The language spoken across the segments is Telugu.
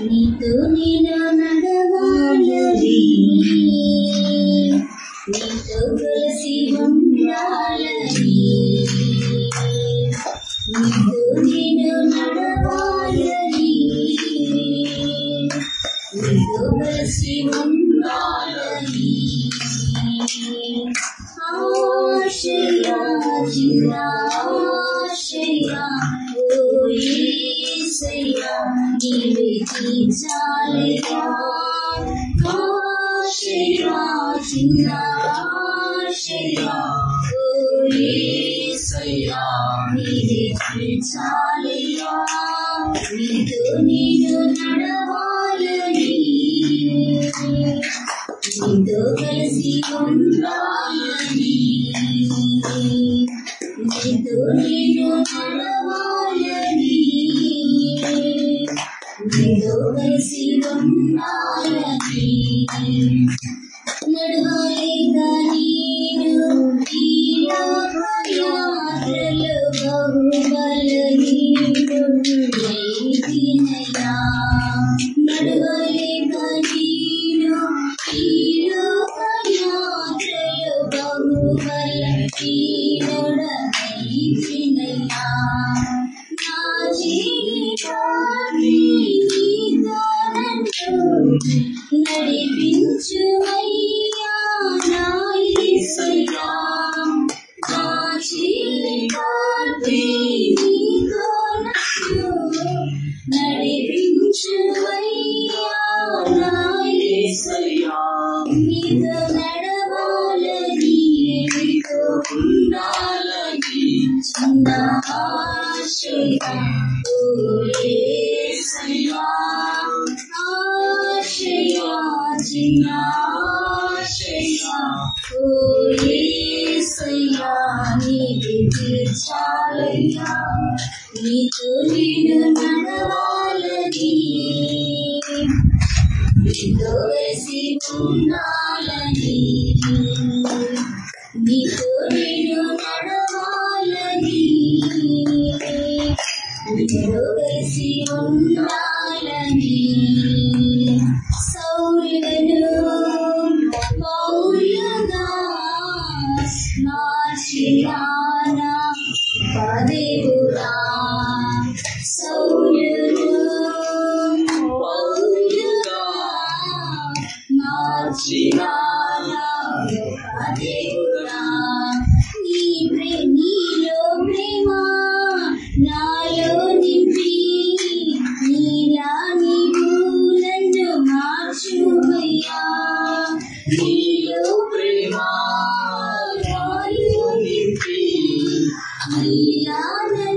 నీతో నేను నడవాలని. నీతో కలిసి ఉండాలని. నీతో నేను నడవాలని. నీతో కలిసి ఉండాలని. ఆశయా இசையா காஷையா இசையா நீதி சாலையா நீது நீது நடவாலி நீது கலசி ஒன்றாலி ಇದು ನೀನು ಮನವಾಯಲಿ ನಿರೋಗಿಸಿದೊಂದಾಯಲಿ ನಡುವರಿದ ನೀನು ಈ ಯಾತ್ರೆಲು ಬಹುಬಲ ನೀನು ದಿನಯ ನಡುವರಿದ ನೀನು ಈ ಯಾತ್ರೆಲು ಬಹುಬಲ ನೀನು ఉండాలని చిన్న ఆశయ నీతో నేను నడవాలని నీతో వేసి ఉండాలని నీతో నేను నడవాలని నీతో వేసి ఉండాలని మార్చినానా పదేవుడా సౌర్యులు పౌరుగా మార్చినానా పదేవుడా నీ ప్రే నీలో ప్రేమ నాలో నింపి నీలా నీవు నన్ను మార్చుమయ్యా నీలో 我们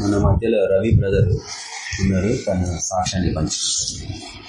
మన మధ్యలో రవి బ్రదర్ ఉన్నారు తన సాక్ష్యాన్ని పంచుకుంటారు